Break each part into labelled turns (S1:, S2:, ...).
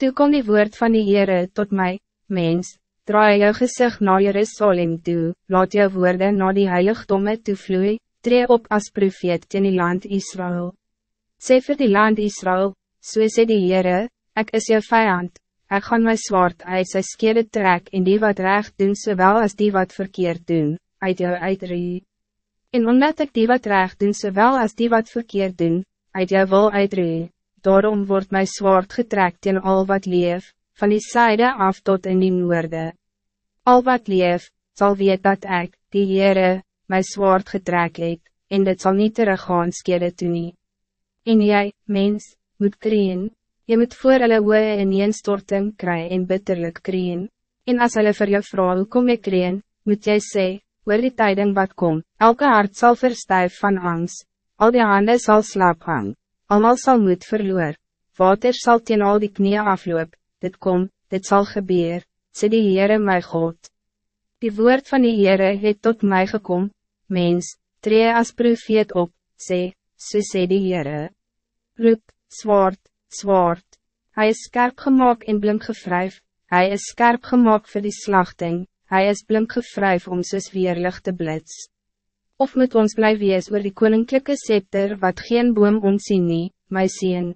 S1: Toe kom die woord van die Heere tot mij, mens, draai jou gezicht naar Jerusalem toe, laat jou woorden naar die heiligdomme toe vloei, tree op as profeet in die land Israël. Sê vir die land Israël, so sê die Heere, ek is jou vijand, ek gaan my zwaard uit sy skede trek en die wat recht doen zowel als die wat verkeerd doen, uit jou uitrie. En omdat ik die wat recht doen zowel als die wat verkeerd doen, uit jou wil uitrie, daarom wordt mijn zwaard getrekt in al wat leef, van die zijde af tot in die noorde. Al wat leef, zal weet dat ik, die Heere, mijn zwaard getrek het, en dit zal niet teruggaan skede toe nie. En jy, mens, moet kreen, je moet voor hulle oe in een storting kry en bitterlik kreen, en as hulle vir jou hoe kom ek kreen, moet jy sê, oor die tyding wat kom, elke hart zal verstijf van angst, al die handen zal slaap hang, Almal zal moed verloor, water zal teen al die knieën afloop, dit kom, dit zal gebeuren, sê die Heere my God. Die woord van die Heere het tot mij gekom, mens, tree as profeet op, sê, so sê die Heere. Roep, zwaard, zwaard, hij is scherp gemaakt en blink gevryf, hij is scherp gemaakt voor die slachting, hij is blink gevryf om soos weerlig te blits of moet ons blij wees oor die koninklijke scepter wat geen boom ons sien nie, my sien.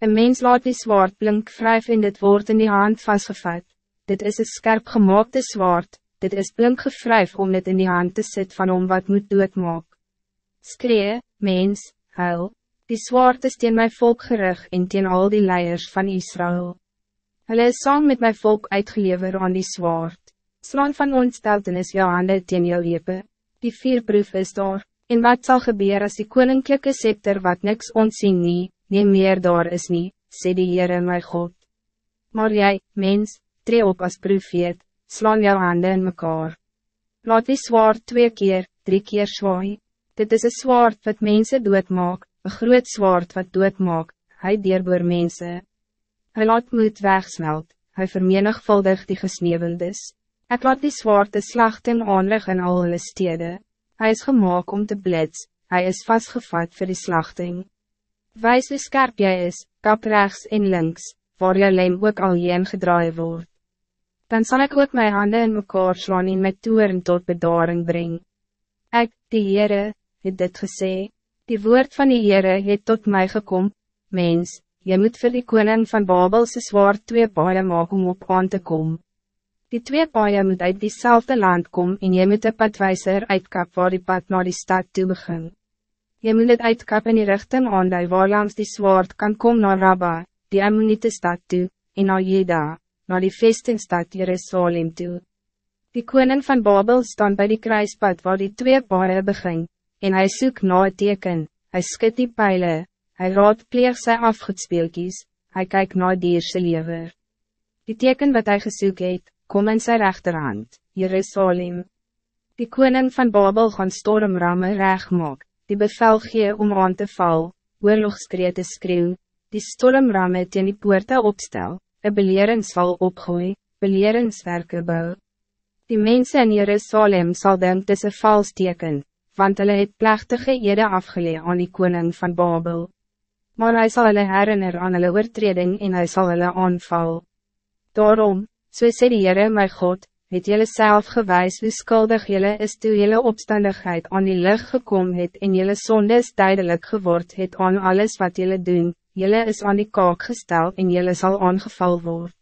S1: Een mens laat die zwaard blink wrijf en dit wordt in die hand vastgevat. Dit is een scherp gemaakte zwaard, dit is blink gevryf om dit in die hand te zetten van om wat moet doodmaak. Skree, mens, huil, die zwaard is teen my volk gerig en teen al die leiers van Israël. Hulle is saam met my volk uitgelever aan die zwaard. Slaan van ontsteltenis jou hande teen jou lepe die vierproef is daar, en wat zal gebeuren als die koninklijke scepter wat niks ontzien nie, nie meer daar is nie, sê die Heere my God. Maar jij, mens, tree op als profeet, slaan jou handen in mekaar. Laat die zwaard twee keer, drie keer zwaai. Dit is een zwaard wat mensen doodmaak, een groot zwaard wat doodmaak, hy deerboor mense. Hy laat moed wegsmelt, hy vermenigvuldig die gesneeuweldes. Ik laat die zwarte slachten aanleg in al hulle stede. Hij is gemaakt om te blits, hij is vastgevat voor die slachting. Wijs hoe scherp jij is, kap rechts en links, waar je lijm ook al heen gedraaid wordt. Dan zal ik ook mijn handen in mekaar slaan en met toeren tot bedaring brengen. Ik, die Heere, het dit gesê, die woord van die Heere het tot mij gekom, mens, je moet voor die koning van Babelse zwaard twee paaien maak om op aan te komen. Die twee paaien moet uit diezelfde land komen en je moet de padwijzer uitkap waar die pad naar die stad toe begin. Je moet het uitkap in die richting aandui waar langs die zwaard kan komen naar Rabba, die Ammonite stad toe, en naar Jeda, naar die vestingstad Jerusalem toe. Die koning van Babel staan bij die kruispad waar die twee paaien begin, en hij zoekt naar het teken, hij schudt die pijlen, hij raadpleeg sy afgoedspeelkies, hij kijkt naar die eerste lever. Die teken wat hij gesoek het, kom in sy rechterhand, Jerusalem. Die koning van Babel gaan stormramme reg maak, die bevel gee om aan te val, oorlogskree te skreeuw, die stormramme teen die poorte opstel, een beleringsval opgooi, beleringswerke bou. Die mensen in Jerusalem zal denk dis een vals teken, want hulle het plechtige ede afgelee aan die koning van Babel. Maar hij zal hulle herinner aan hulle oortreding en hij zal hulle aanval. Daarom, So sê die Heere my God, het jylle self gewys hoe skuldig jylle is toe jylle opstandigheid aan die licht gekom het en jylle sondes duidelijk geword het aan alles wat jylle doen, jylle is aan die kaak gestel en jylle zal aangeval word.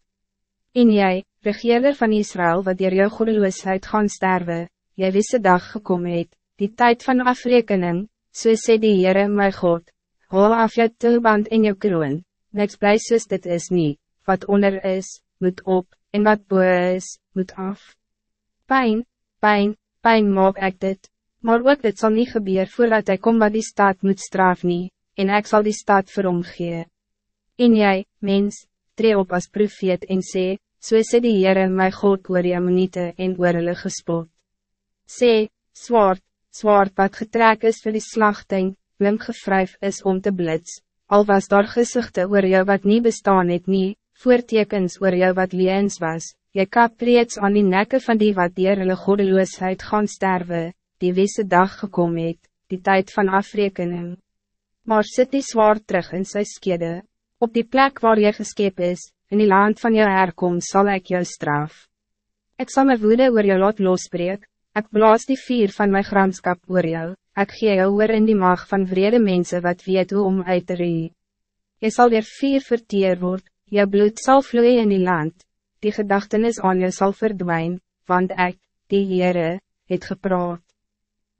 S1: En jy, regeerder van Israël wat dier jou goedeloosheid gaan sterwe, jy wisse dag gekom het, die tijd van afrekening, so sê die Heere my God, hol af jou tulband en jou kroon, niks bly soos dit is niet, wat onder is, moet op, en wat boe is, moet af. Pijn, pijn, pijn maak ik dit, maar ook dit zal niet gebeuren voordat hij komt wat die staat moet straf niet, en ik zal die staat vir hom gee. En jy, mens, tree op als profeet en sê, so sê die Heere my God oor die ammonite en oor hulle gespot. Sê, zwaard, zwaard wat getrek is vir die slachting, blink gevryf is om te blits, al was daar gezichten oor jou wat niet bestaan het nie, voortekens oor jou wat leens was, jy kap reeds aan die nekke van die wat dier hulle godeloosheid gaan sterwe, die wisse dag gekom het, die tijd van afrekening. Maar sit die zwaar terug in sy skede, op die plek waar jy geskep is, in die land van jou herkom zal ik jou straf. Ik zal mijn woede oor jou lot losbreek, ik blaas die vier van mijn gramskap oor jou, ik gee jou oor in die maag van vrede mensen wat weet hoe om uit te ree. Je zal weer vier verteer word, jou bloed zal vloeien in die land, die gedachtenis aan jou zal verdwijnen, want ik, die Heere, het gepraat.